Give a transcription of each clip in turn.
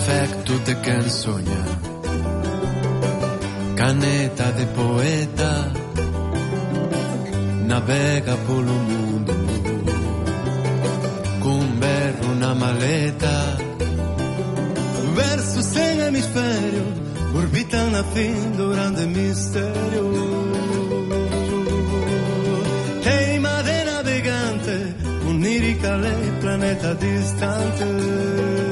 perfect tutte canzoni. Caneta de poeta navega por lo mundo. Con berro una maleta verso sem hemisfério orbita na fim do grande mistério teima de navegante unirica lei planeta distante.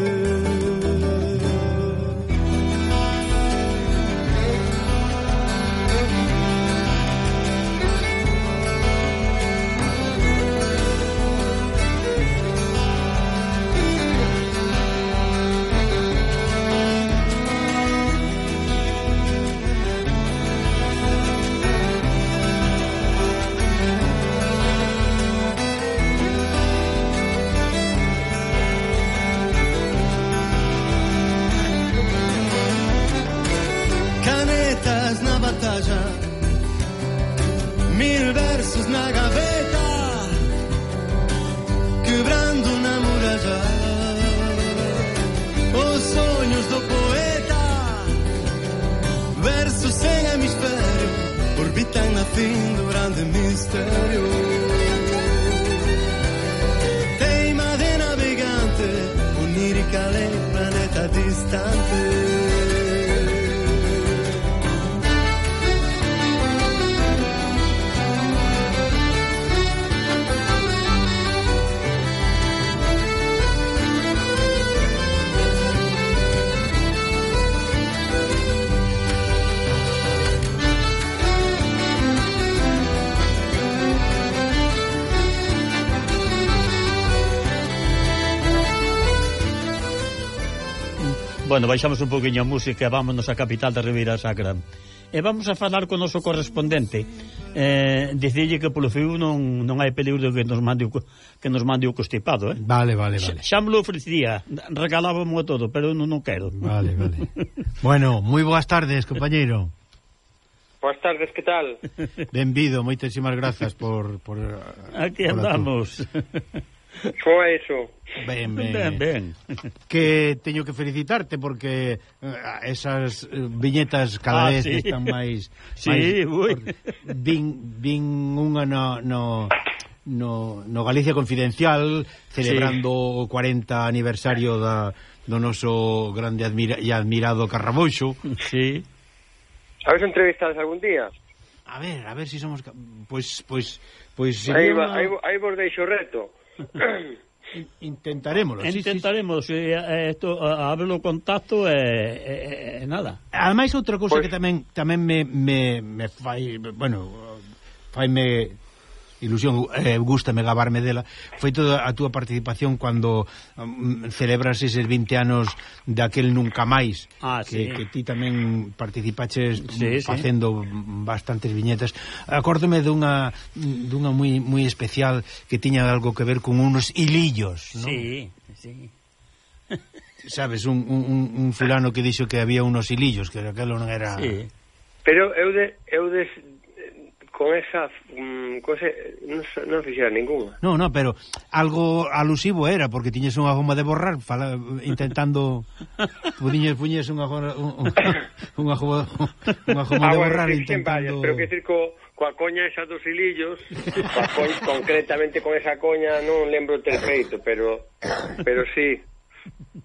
Bueno, baixamos un poquinho a música e vámonos á capital da Ribeira Sacra. E vamos a falar con o noso correspondente. Eh, dicille que polo feu non, non hai peligro que nos mande o, que nos mande o constipado, eh? Vale, vale, vale. Xa, me lo ofrecía, regalábamo a todo, pero non, non quero. Vale, vale. bueno, moi boas tardes, compañeiro. Boas tardes, que tal? Benvido, moitísimas grazas por... por Aquí por andamos. Só eso. Ben, ben. ben, ben. Que teño que felicitarte porque eh, esas eh, viñetas cada ah, vez sí. están máis... Sí, máis, ui. Vin, vin unha no... no no, no Galicia Confidencial celebrando sí. o 40 aniversario da, do noso grande admira, e admirado Carrabouxo sí. Habes entrevistado algún día? A ver, a ver si somos... Pois, pois, pois... Aí, una... aí, aí vos deixo reto Intentaremos. Intentaremos. Sí, sí. Eh, esto, eh, hablo contacto e eh, eh, eh, nada. Ademais, outra cousa pues... que tamén tamén me, me, me fai... Bueno, faime ilusión, eh, gustame gabarme dela, foi toda a túa participación cando mm, um, celebras eses 20 anos daquel Nunca Máis, ah, que, sí. que ti tamén participaches mm, sí, facendo sí. bastantes viñetas. Acórdome dunha dunha moi moi especial que tiña algo que ver con unos hilillos, non? Sí, sí. Sabes, un, un, un fulano que dixo que había unos hilillos, que aquilo non era... Sí. Pero eu, de, eu des, con esa mmm, non, non fixera ninguna. No, no, pero algo alusivo era porque tiñes unha goma de borrar fala, intentando pudiñes puñes unha un unha goma, unha goma de ah, borrar intentando. Pero que decir co coa coña esa dos hilillos, coa coña, concretamente con esa coña non lembro ter feito, pero pero sí,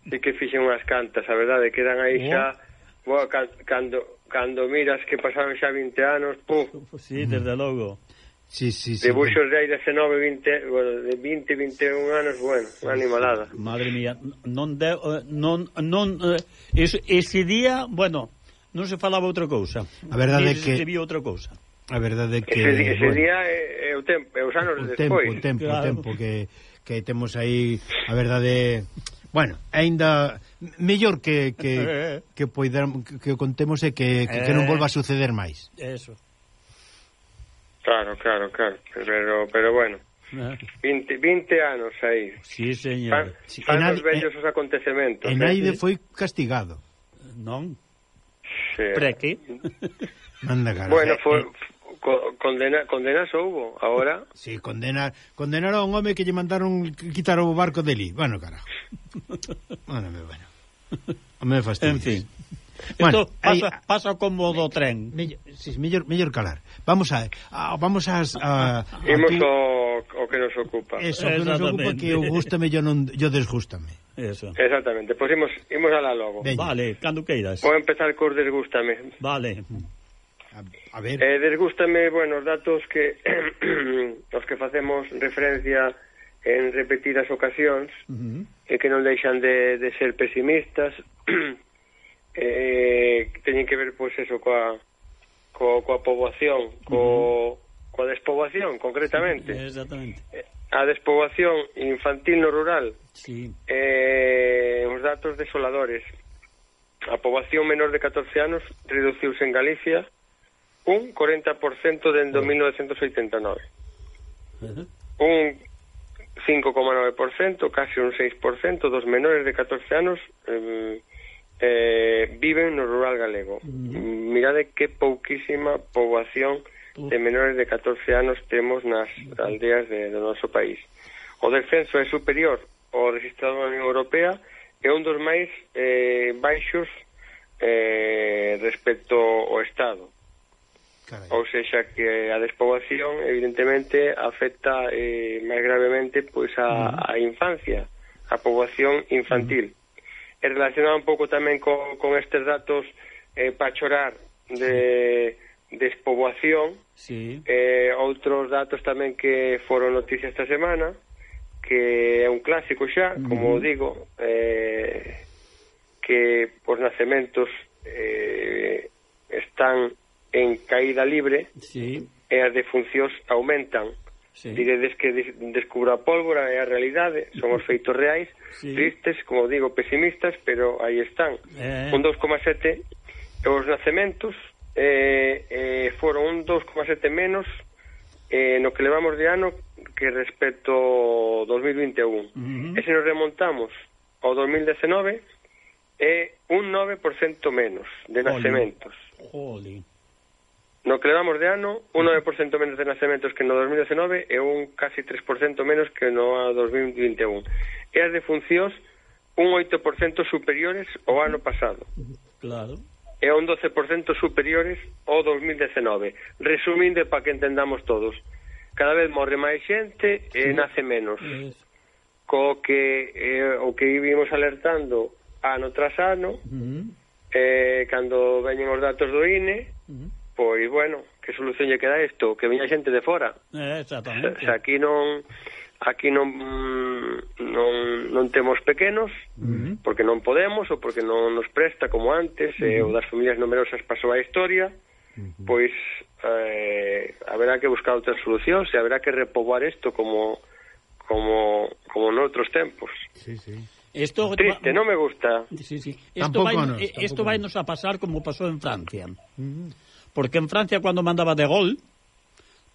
sí que fixen unhas cantas, a verdade que eran aí xa Boa, cando cando miras que pasaron xa 20 anos, puf. Sí, desde logo. Sí, sí, sí. Debuxos de aí 19, 20, bueno, de 20, 21 anos, bueno, unha animalada. Madre mía, non de, non non eh, ese, ese día, bueno, non se falaba outra cousa. A verdade é que se vía outra cousa. A verdade é que ese, ese bueno, día é, é o tempo, é os anos o despois. Tempo, o tempo, claro. o tempo que que temos aí, a verdade, bueno, aínda mellor que que eh. que poidamos que o contemos e que, que, que non eh. volva a suceder máis. Eso. Claro, claro, claro, pero pero bueno. Eh. 20, 20 anos aí. Sí, señor. Fan, fan en os vellos os acontecementos. En Aide foi castigado. Non? Sí. Preque. Manda cara. Bueno, foi, condena, condenas houbo, agora... Sí, condena, condenaron a un home que lle mandaron quitar o barco deli. Bueno, cara. bueno, bueno. A me fastidies. En fin. Bueno, entón, Esto pasa, pasa como do tren. Mellor, mellor, mellor calar. Vamos a, a vamos as a, a Imos a o, o que nos ocupa. Eso, que nos ocupa que o gustame yo non yo desgústame. Eso. Exactamente. Pois pues imos imos a la logo. Veña. Vale, cando queiras. Vou empezar cos desgústame. Vale. A, a ver. Eh, desgústame, bueno, os datos que os que facemos referencia en repetidas ocasións uh -huh. e que non deixan de, de ser pesimistas eh, teñen que ver pois eso coa, coa, coa poboación co, uh -huh. coa despoboación concretamente sí, exactamente a despoboación infantil no rural sí. eh, os datos desoladores a poboación menor de 14 anos reduciuse en Galicia un 40% dende 1989 uh -huh. un 5,9%, casi un 6% dos menores de 14 anos eh, eh, viven no rural galego. Mm. Mirade que pouquísima poboación de menores de 14 anos temos nas aldeas de, do noso país. O descenso é superior ao registrado na Unión Europea é un dos máis eh, baixos eh, respecto ao Estado. Carai. Ou seja, que a despoboación evidentemente afecta eh, máis gravemente pois a, uh -huh. a infancia, a poboación infantil. Uh -huh. E relacionado un pouco tamén con, con estes datos eh, para chorar de sí. despoboación, sí. eh, outros datos tamén que foron noticia esta semana, que é un clásico xa, uh -huh. como digo, eh, que os nacementos eh, están en caída libre sí. e as defuncións aumentan. Sí. Diredes que des descubra a pólvora é a realidade, son os feitos reais, sí. tristes, como digo, pesimistas, pero aí están. Eh... Un 2,7 os nacementos eh, eh, foron un 2,7 menos eh, no que levamos de ano que respecto ao 2021. Uh -huh. E se nos remontamos ao 2019 é eh, un 9% menos de nacementos. Holy. Jolín. No que levamos de ano, un 9% menos de nacementos que no 2019 e un casi 3% menos que no 2021. E as defuncións un 8% superiores ao ano pasado. Claro. E un 12% superiores ao 2019. Resumindo para que entendamos todos. Cada vez morre máis xente e sí. nace menos. Es. Co que eh, o que vivimos alertando ano tras ano, uh -huh. eh, cando veñen os datos do INE, uh -huh Pois, bueno, que solución lle queda isto? Que viña xente de fora. Eh, exactamente. Se, aquí non aquí non non, non temos pequenos uh -huh. porque non podemos ou porque non nos presta como antes uh -huh. e eh, o das familias numerosas pasou a historia uh -huh. pois eh, haberá que buscar outras solucións e haberá que repoboar isto como como como noutros tempos sí, sí. Esto Triste, va... non me gusta sí, sí. Esto, vai, no, esto vai nos a pasar como pasou en Francia uh -huh. Porque en Francia, cuando mandaba de gol,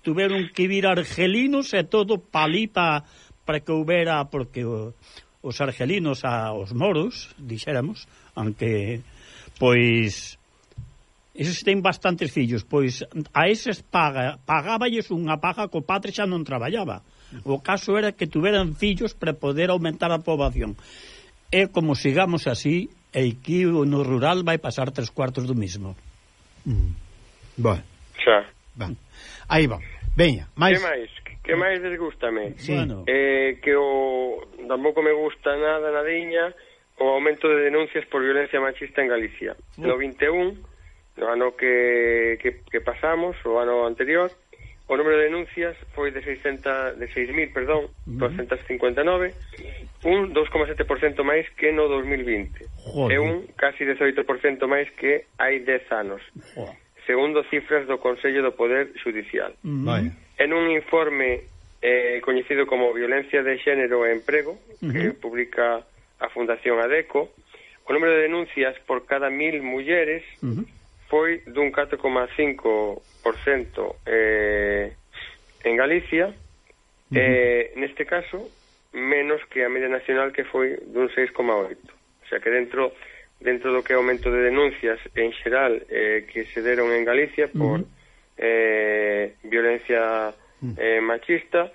tuveron que vir argelinos e todo palí para para que houbera porque o, os argelinos a os moros, dixéramos, aunque pois esos ten bastantes fillos, pois a eses paga, pagáballes unha paga co padre xa non traballaba. O caso era que tuveran fillos para poder aumentar a poboación. E como sigamos así, e que no rural vai pasar tres cuartos do mismo. Mm. Bueno. Xa. Ben. Aí va. Veña, máis... Que máis? Que máis desgústame? Sí. Bueno. Eh, que o... Tampouco me gusta nada, nadiña, o aumento de denuncias por violencia machista en Galicia. No 21, no ano que, que, que pasamos, o ano anterior, o número de denuncias foi de 600, de 6.000, perdón, uh -huh. 259, un 2,7% máis que no 2020. Joder. E un casi 18% máis que hai 10 anos. Joder segundo cifras do Consello do Poder Judicial. Vai. En un informe eh, coñecido como Violencia de Xénero e Emprego, uh -huh. que publica a Fundación ADECO, o número de denuncias por cada mil mulleres uh -huh. foi dun 4,5% eh, en Galicia, uh -huh. eh, neste caso, menos que a media nacional que foi dun 6,8%. O sea que dentro dentro do que é aumento de denuncias en xeral eh, que se deron en Galicia por uh -huh. eh, violencia mm. eh, machista,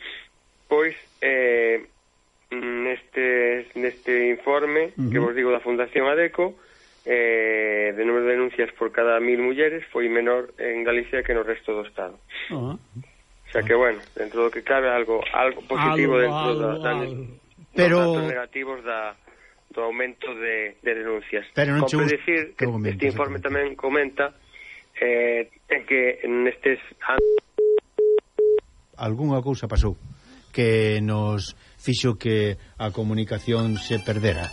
pois eh, neste, neste informe uh -huh. que vos digo da Fundación ADECO, eh, de número de denuncias por cada mil mulleres foi menor en Galicia que no resto do Estado. Uh -huh. O sea que, bueno, dentro do que cabe algo algo positivo algo, dentro algo, da, da, algo. Pero... negativos da, do aumento de, de denuncias. Pero non Compre dicir que aumento, este informe tamén comenta eh, que nestes anos algunha cousa pasou que nos fixo que a comunicación se perdera.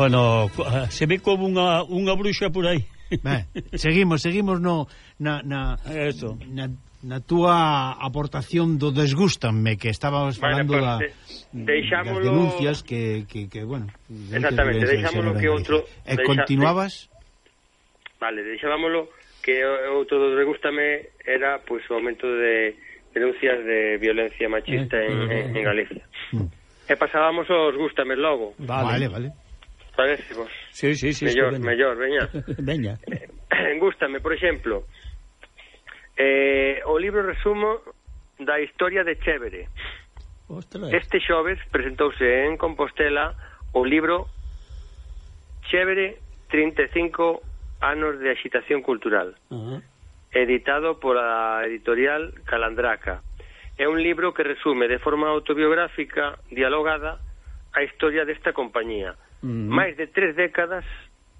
Bueno, ah, se ve como unha, unha bruxa por aí. Ben, seguimos, seguimos no, na, na, Eso. na, na túa aportación do desgústame que estábamos falando bueno, pues, da, de, das denuncias que, que, que bueno... Exactamente, deixámoslo que outro... E deixa, continuabas? De, vale, deixábamolo que outro do desgústame era pois pues, o aumento de denuncias de violencia machista eh, en, eh, en mm. Galicia. Mm. E pasábamos aos gústames logo. Vale, vale. vale parece vos? Sí, sí, sí, mellor, mellor, veña. veña. Eh, gústame, por exemplo, eh, o libro resumo da historia de Chévere. Ostras. Este xoves presentouse en Compostela o libro Chévere 35 anos de agitación cultural. Uh -huh. Editado pola editorial Calandraca. É un libro que resume de forma autobiográfica, dialogada, a historia desta compañía mm. máis de tres décadas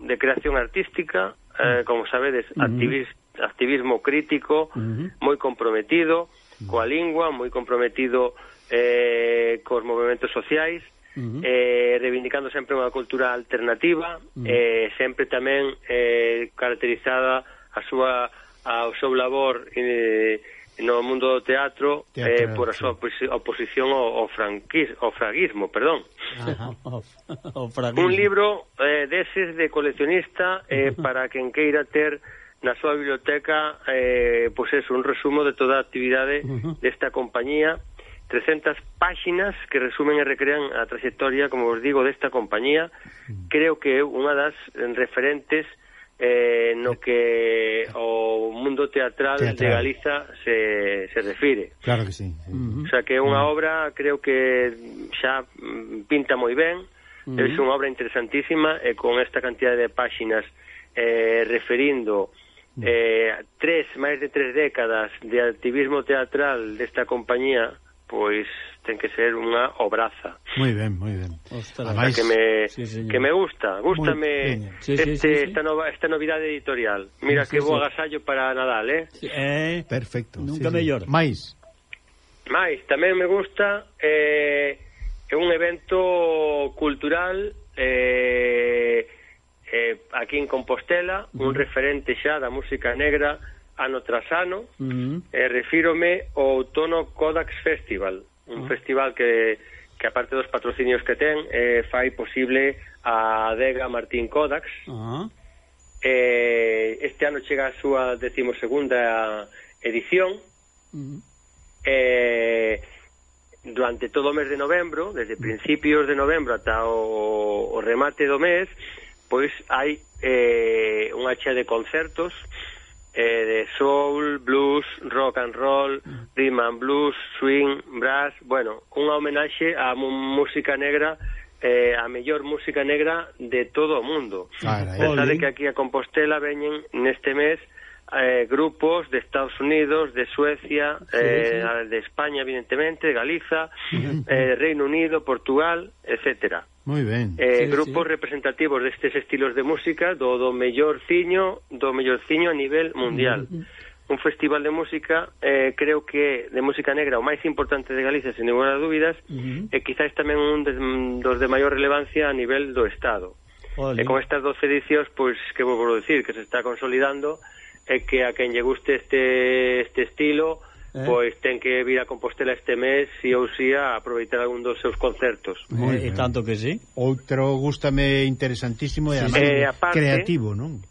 de creación artística, eh, como sabedes, mm. activis, activismo crítico, mm. moi comprometido coa lingua, moi comprometido eh, cos movimentos sociais, Uh -huh. eh, reivindicando sempre unha cultura alternativa uh -huh. eh, sempre tamén eh, caracterizada a súa ao seu labor eh, no mundo do teatro, teatro eh, por a súa oposición ao, ao, franquis, ao fraguismo, perdón. Ajá, o, o fraguismo. Un libro eh, deses de coleccionista eh, para quen queira ter na súa biblioteca eh, pois pues un resumo de toda a actividade desta compañía. 300 páxinas que resumen e recrean a trayectoria, como vos digo, desta compañía. Creo que é unha das referentes eh, eh, no que o mundo teatral, teatral. de Galiza se, se refire. Claro que sí. sí. Uh -huh. O sea que é unha uh -huh. obra, creo que xa mm, pinta moi ben, uh -huh. é unha obra interesantísima e con esta cantidad de páxinas eh, referindo eh, tres, máis de tres décadas de activismo teatral desta compañía, pois ten que ser unha obraza. Moi ben, moi ben. Ademais, que me sí, señor. que me gusta, gústame sí, este, sí, sí, sí. esta nova esta novidade editorial. Mira sí, que sí, bo sí. agasallo para Nadal, eh? Sí, eh Perfecto. Nunca sí, mellor. Sí. Mais. Mais, tamén me gusta eh, un evento cultural eh, eh, aquí en Compostela, uh -huh. un referente xa da música negra ano tras ano, uh -huh. eh, refírome ao Outono Kodax Festival. Mm. un festival que, que aparte dos patrocinios que ten, eh, fai posible a Dega Martín Kodax. Uh -huh. eh, este ano chega a súa decimosegunda edición. Uh -huh. eh, durante todo o mes de novembro, desde mm. principios de novembro ata o, o remate do mes, pois hai eh, unha chea de concertos, uh eh, de soul, blues, rock and roll, rhythm and blues, swing, brass, bueno, unha homenaxe á música negra eh, a mellor música negra de todo o mundo. Pensade eh. que aquí a Compostela veñen neste mes eh, grupos de Estados Unidos, de Suecia, sí, eh, sí. de España, evidentemente, de Galiza, eh, Reino Unido, Portugal, etcétera. Muy ben. Eh, sí, grupos sí. representativos destes estilos de música do, do mellor ciño, do mellor ciño a nivel mundial. Mm -hmm. Un festival de música, eh, creo que de música negra o máis importante de Galicia, sen ninguna dúbidas, mm -hmm. e eh, tamén un des, dos de maior relevancia a nivel do Estado. Olé. E con estas 12 edicións, pois, que vou dicir, que se está consolidando, é que a quen lle guste este, este estilo eh? pois ten que vir a Compostela este mes si ou si a aproveitar algún dos seus concertos. Eh, e tanto que sí. Outro gustame interesantísimo e sí, eh, aparte, creativo, non?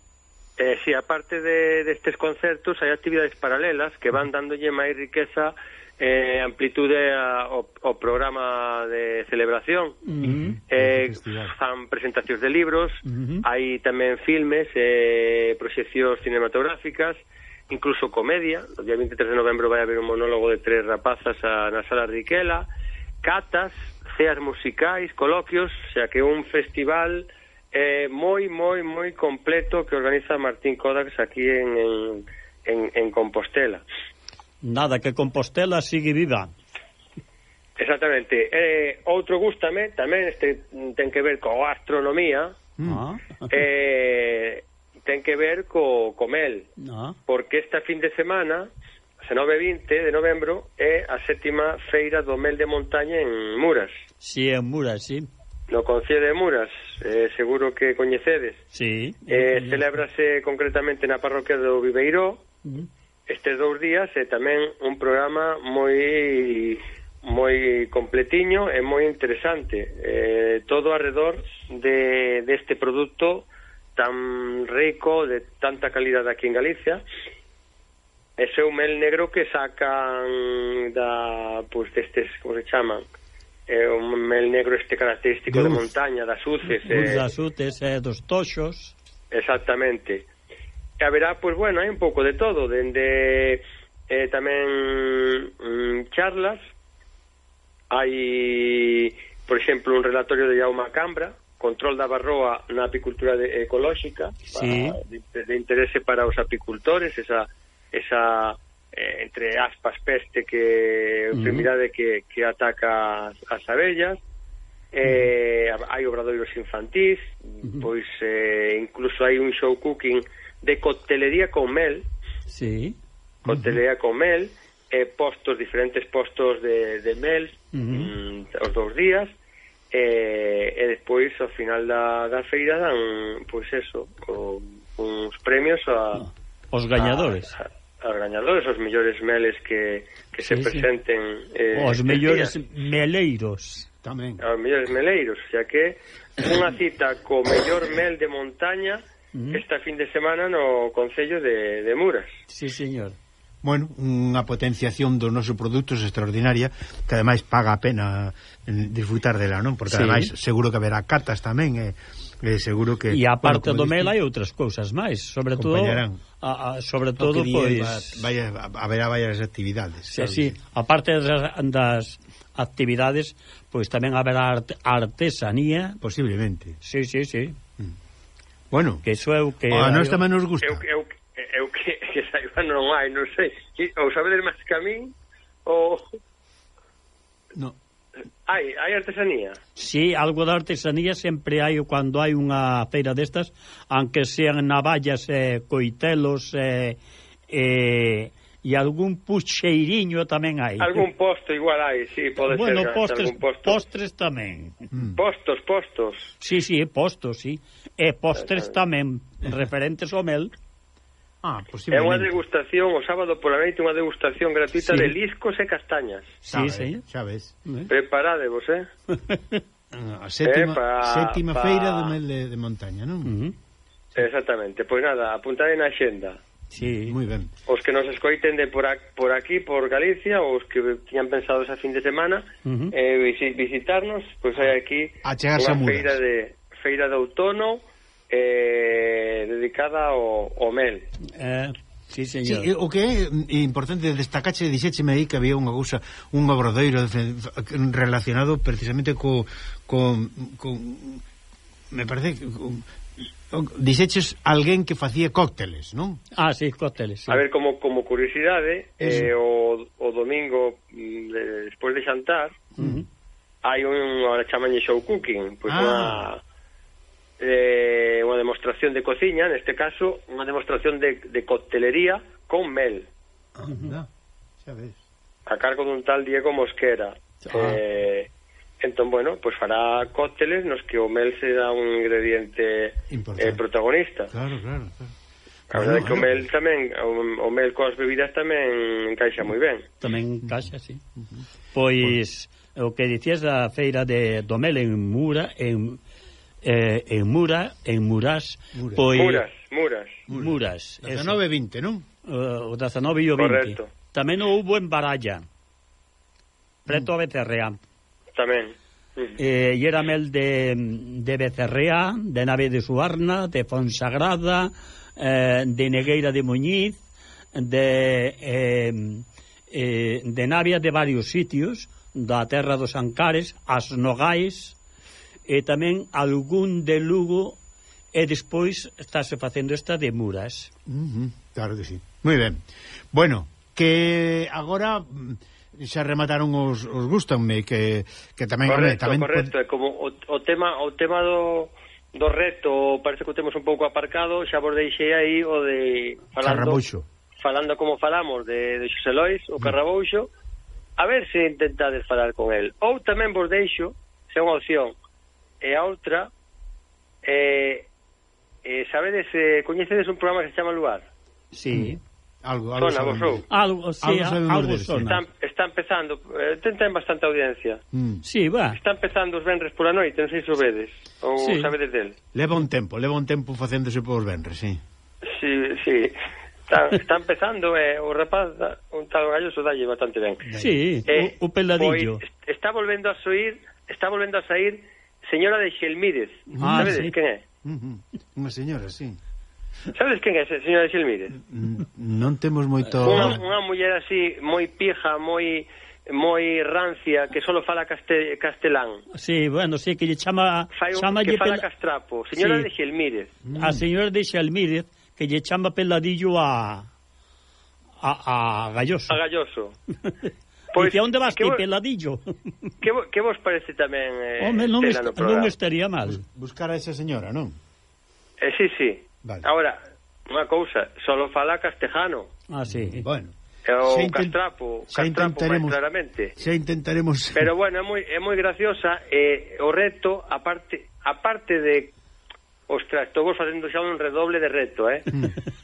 Eh, si, aparte de, destes de concertos hai actividades paralelas que van dándolle máis riqueza eh, amplitude a, o, o programa de celebración. Uh -huh. eh, fan presentacións de libros, uh hai tamén filmes, eh, proxeccións cinematográficas, incluso comedia. O día 23 de novembro vai haber un monólogo de tres rapazas a, na sala Riquela, catas, ceas musicais, coloquios, xa que un festival eh, moi, moi, moi completo que organiza Martín Kodax aquí en, en, en, en Compostela. Nada, que Compostela sigue viva. Exactamente. Eh, outro gustame, tamén este ten que ver co astronomía, mm. ah. eh, ten que ver co, co mel, ah. porque esta fin de semana, se 9 20 de novembro, é a sétima feira do mel de montaña en Muras. Si, sí, en Muras, sí. No Concello de Muras, eh, seguro que coñecedes. Sí. Eh, celébrase concretamente na parroquia do Viveiró, uh -huh estes dous días e tamén un programa moi moi completiño e moi interesante. Eh, todo alrededor de, deste produto tan rico de tanta calidad aquí en Galicia. Ese o mel negro que sacan da, pues, destes, como se chaman é un mel negro este característico de, de montaña, das uces, eh, das uces, eh, dos toxos. Exactamente que haberá, pois, bueno, hai un pouco de todo, dende eh, tamén mm, charlas, hai, por exemplo, un relatorio de Jaume Cambra, control da barroa na apicultura de, ecolóxica, sí. para, de, de interese para os apicultores, esa, esa eh, entre aspas, peste que, enfermidade que, que ataca as, as abellas, eh, hai obradoiros infantís, pois eh, incluso hai un show cooking de coctelería con mel. Sí. Coctelería con mel, eh, postos, diferentes postos de, de mel uh -huh. mm, os dous días, eh, e despois ao final da, da feira dan, pois eso, o, uns premios a... Ah, os gañadores. A, a, a gañadores, os mellores meles que, que sí, se presenten... Sí. Eh, os mellores meleiros Tamén. Ah, Aos mellores meleiros, xa que unha cita co mellor mel de montaña esta fin de semana no Concello de, de Muras. Sí, señor. Bueno, unha potenciación dos nosos produtos extraordinaria que ademais paga a pena eh, disfrutar dela, non? Porque sí. ademais seguro que haberá cartas tamén, eh, eh seguro que E aparte bueno, do mel hai outras cousas máis, sobre todo a, a, sobre todo pois vai, haberá varias actividades. Sí, sí, aparte das, das actividades, pois tamén haberá artesanía. Posiblemente. Sí, sí, sí. Mm. Bueno. Que iso é o que... A nós tamén nos gusta. Eu, eu, eu que, que saiba non hai, non sei. Ou sabedes máis que a min, ou... No. Hai, hai artesanía? Sí, algo de artesanía sempre hai cando hai unha feira destas, aunque sean navallas, eh, coitelos, eh, eh, e algún puxeiriño tamén hai. Algún posto igual hai, sí, pode bueno, ser. Bueno, eh, postres, posto. postres tamén. Mm. Postos, postos. Sí, sí, postos, sí. E postres tamén referentes ao mel. Ah, é unha degustación o sábado pola noite, unha degustación gratuita sí. de liscos e castañas. Sí, Sabe, sí, xa ves. Eh. Preparádevos, eh? Ah, a sétima, eh, pa, pa... feira do mel de, de montaña, non? Uh -huh. Exactamente, pois nada, apuntade na xenda. Sí. Moi ben. Os que nos escoiten de por, ac, por aquí, por Galicia, os que tiñan pensado esa fin de semana, uh -huh. eh, visitarnos, pois pues hai aquí a unha feira de, feira de outono eh, dedicada ao, ao mel. Eh... Sí, señor. Sí, o que é importante destacache, dixécheme aí que había unha cousa, un obradoiro relacionado precisamente co, co, con me parece Dixeches alguén que facía cócteles, non? Ah, sí, cócteles. Sí. A ver, como como curiosidade, Eso. eh, o, o domingo mm, de, despois de xantar, uh -huh. hai un ahora chamanlle show cooking, pois pues ah. unha eh, unha demostración de cociña, neste caso, unha demostración de, de coctelería con mel. Ah, uh -huh. xa ves. A cargo dun tal Diego Mosquera. Ah. Eh, Entón, bueno, pois pues fará cócteles nos que o mel será un ingrediente eh, Importante. eh, protagonista. Claro, claro, claro. A verdade que o mel tamén, o, o mel coas bebidas tamén encaixa moi ben. Tamén encaixa, sí. Pois, o que dicías da feira de, do mel en Mura, en, eh, en Mura, en Muras, Mura. pois... Muras, Muras. Muras, Muras 19 e 20, non? Uh, o 19 e o 20. Correcto. Tamén houbo en Baralla, preto a Becerreán. Tamén. Eh, e era mel de, de Becerrea, de Nave de Suarna, de Fonsagrada, eh, de Negueira de Muñiz, de, eh, eh, de Navia de varios sitios, da terra dos Ancares, as Nogais, e tamén algún de Lugo, e despois estáse facendo esta de Muras. Uh -huh, claro que sí. Moi ben. Bueno, que agora mm, xa remataron os, os gustanme que, que tamén correcto, tamén correcto, pode... como o, o tema o tema do do reto parece que o temos un pouco aparcado, xa vos deixei aí o de falando Carrabouxo. falando como falamos de de Xosé Lois, o mm. Carrabouxo. A ver se intentades falar con el. Ou tamén vos deixo, se é unha opción, e a outra eh, eh sabedes, eh, coñecedes un programa que se chama Lugar? Sí. Mm Algo, algo sona, vos ou? Algo, sí, algo, algo sona. Está, está empezando, eh, ten, ten bastante audiencia. Mm. Sí, va. Está empezando os venres pola noite, non sei se o vedes, ou sí. sabedes del. Leva un tempo, leva un tempo facéndose por venres, sí. Sí, sí. Está, está empezando, eh, o rapaz, da, un tal galloso dalle bastante ben. Sí, eh, o, o peladillo. Pois, está volvendo a soir, está volvendo a sair señora de Xelmírez. Ah, sabedes sí. quen é? Uh -huh. Unha señora, sí. Sabes quen é ese, señora Xilmírez? Non temos moito... Unha, unha muller así, moi pija, moi moi rancia que solo fala castel, castelán. Sí, bueno, sí, que lle chama Fai un, chama que fala pel... castrapo, señora sí. de Xelmírez. Mm. A señora de Xelmírez que lle chama peladillo a a, a Galloso. A Galloso. Pois, Dice, onde vas que ti, peladillo? Que, que vos parece tamén eh, Home, non, est, non estaría mal. Buscar a esa señora, non? Eh, sí, sí. Vale. Ahora, unha cousa, solo fala castejano. Ah, sí. Bueno. O castrapo, castrapo máis claramente. Xa intentaremos. Pero bueno, é moi é moi graciosa eh, o reto, aparte aparte de Ostras, estou vos facendo xa un redoble de reto, eh?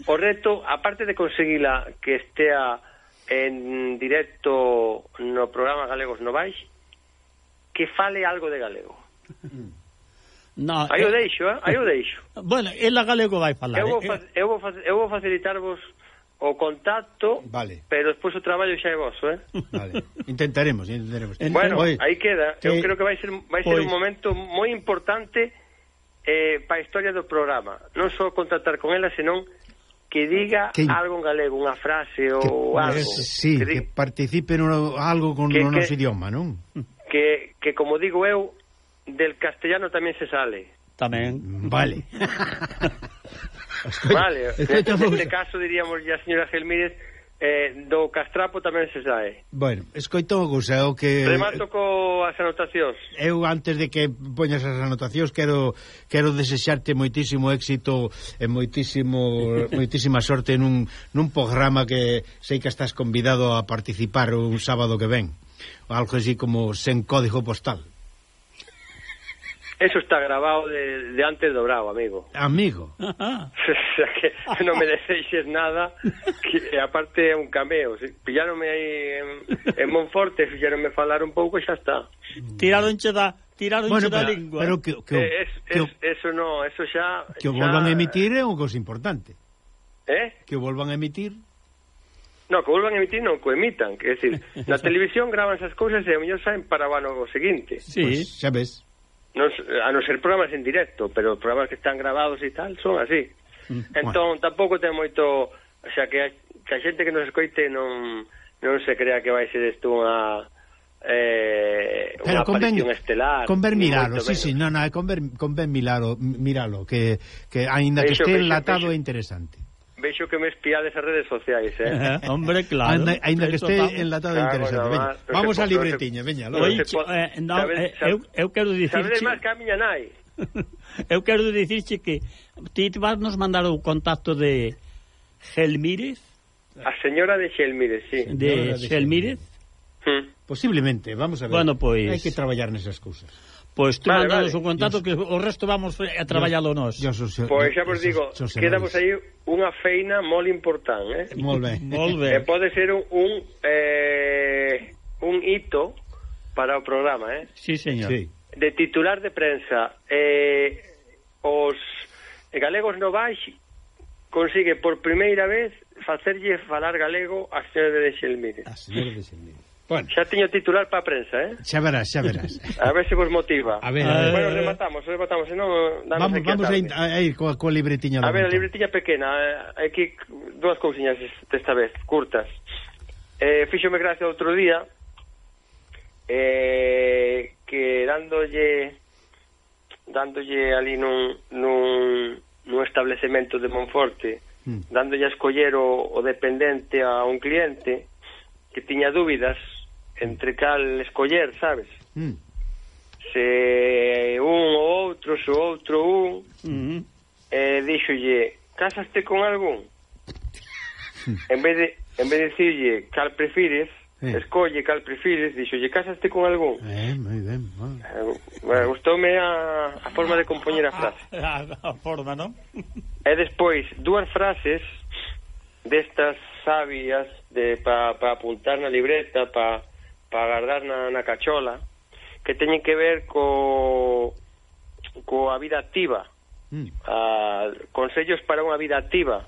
o reto, aparte de conseguila que estea en directo no programa Galegos Novais, que fale algo de galego. Na, aí o eh, deixo, eh? aí o deixo. Bueno, ela galego vai falar. Eu vou, eh? fa eh? eu vou, fa eu vou facilitarvos o contacto, vale. pero despois o traballo xa é vosso, eh? Vale. Intentaremos, intentaremos. Bueno, Oi, aí queda. Que... Eu eh, creo que vai ser vai ser pois... un momento moi importante eh, para a historia do programa. Non só contactar con ela, senón que diga que, algo en galego, unha frase ou algo. Sí, que, que participe no, algo con que, o noso idioma, non? Que, que, como digo eu, del castellano tamén se sale. Tamén. Vale. Vale. Escoita, neste caso diríamos a señora Gelmírez eh, do castrapo tamén se sae. Bueno, escoito o cousa, o que... Remato coas anotacións. Eu, antes de que poñas as anotacións, quero quero desexarte moitísimo éxito e moitísimo, moitísima sorte nun, nun programa que sei que estás convidado a participar un sábado que ven. Algo así como sen código postal. Eso está grabado de, de antes do Bravo, amigo. Amigo. o sea que non me deseixes nada, que aparte é un cameo. Pilláronme aí en, en Monforte, fixeronme falar un pouco e xa está. Tiraronche da tiraron bueno, da lingua. Pero que, que, eh, es, que es, eso no, eso xa... Que o volvan a emitir é unha cousa importante. Eh? Que o volvan a emitir... No, que volvan a emitir, non, que emitan. Que, é dicir, na televisión graban esas cousas e a mellor saen para o ano seguinte. Sí, pues, xa ves non, a non ser programas en directo, pero programas que están grabados e tal son así. Mm, entón, bueno. tampouco ten moito... O sea, que a, que a xente que nos escoite non, non se crea que vai ser isto unha... Eh, Pero aparición estelar conven miralo, sí, menos. sí, no, no, conven, conven miralo, miralo que, que aínda que este enlatado é interesante vexo que me espiades as redes sociais, eh? eh hombre, claro. Anda, ainda que este enlatado claro, interesante. Veña, vamos a libretiña, veña. Logo. Eh, eh, no, sabes, eh, eu, eu quero dicirche... Máis que a miña nai. eu quero dicirche que ti vas nos mandar o contacto de Gelmírez. A señora de Gelmírez, sí. De, de Gelmírez. Hmm. Posiblemente, vamos a ver. Bueno, pois... Pues... Hai que traballar nesas cousas. Pois tú vale, mandanos vale. o contacto que o resto vamos eh, a traballalo nós. Pois xa vos digo, xos, quedamos aí unha feina moi importante, eh? Molt ben. Molt ben. E eh, pode ser un un, eh, un hito para o programa, eh? Sí, señor. Sí. De titular de prensa, eh, os galegos no baix consigue por primeira vez facerlle falar galego a señora de Xelmire. A señora de Xelmire. Bueno. Xa tiño titular para a prensa, eh? Xa verás, xa verás. A ver se vos motiva. A ver, a ver. Bueno, rematamos, rematamos, senón Vamos, vamos a, a ir coa, coa libretiña. A ver, a libretiña pequena, eh, aquí dúas cousiñas desta vez, curtas. Eh, fíxome gracia outro día eh, que dándolle dándolle ali nun, nun, nun establecemento de Monforte, mm. dándolle a escoller o, o dependente a un cliente que tiña dúbidas entre cal escoller, sabes? Mm. Se un ou outro, se outro un, mm -hmm. eh, díxolle, casaste con algún? en vez de en vez de decirlle cal prefires, eh. escolle cal prefires, díxolle, casaste con algún. Eh, moi ben. Bueno. Eh, bueno, gustoume a, a forma de compoñer a frase. A, a, a forma, non? e despois, dúas frases destas sabias de para pa apuntar na libreta, para para guardar na, na cachola que teñen que ver co coa vida activa mm. ah, consellos para unha vida activa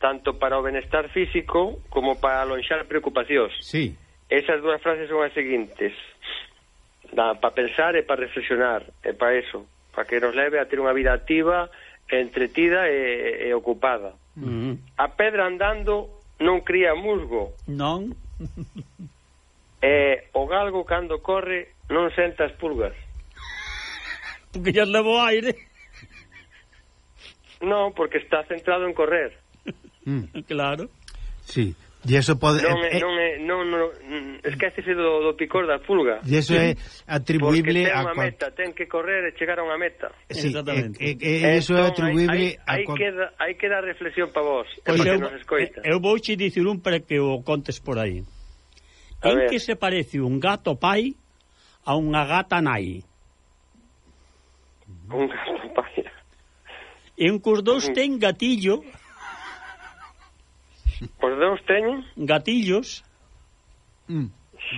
tanto para o benestar físico como para alonxar preocupacións sí. esas dúas frases son as seguintes da, para pensar e para reflexionar e para eso, para que nos leve a ter unha vida activa entretida e, e ocupada mm. a pedra andando non cría musgo non E o galgo cando corre non senta as pulgas. Porque xa levo aire. Non, porque está centrado en correr. Mm. Claro. Sí. E eso pode Non é, eh, eh. non é, non, non, mm, esquécese do, do picor da pulga. E eso é atribuible a cual... meta, ten que correr e chegar a unha meta. Sí, Exactamente. E, eh, eh, eso é entón, atribuible aí, aí, a cual... queda, aí queda a reflexión para vos, pois pues eu, nos escoita. Eu vouche dicir un para que o contes por aí. A en ver. que se parece un gato pai a unha gata nai? Un gato pai. En que os dous mm. ten gatillo. Os dous teñen? Gatillos. Mm.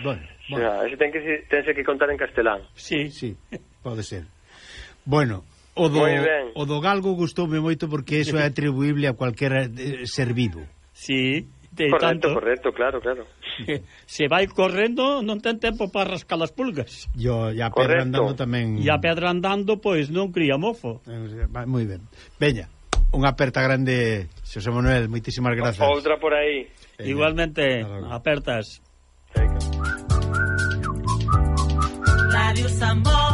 Bueno, bueno. O sea, ese ten que, tense que contar en castelán. Sí. Sí, pode ser. Bueno, o do, o do galgo gustoume moito porque eso é atribuible a cualquer eh, ser vivo. Sí de correcto, tanto. Correcto, claro, claro. Se vai correndo, non ten tempo para rascar as pulgas. Yo, e a pedra correcto. andando tamén... E a pedra andando, pois, non cría mofo. Eh, moi ben. Veña, unha aperta grande, Xosé Manuel, moitísimas grazas. Outra por aí. Veña. Igualmente, apertas. Venga. Radio Sambo